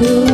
tu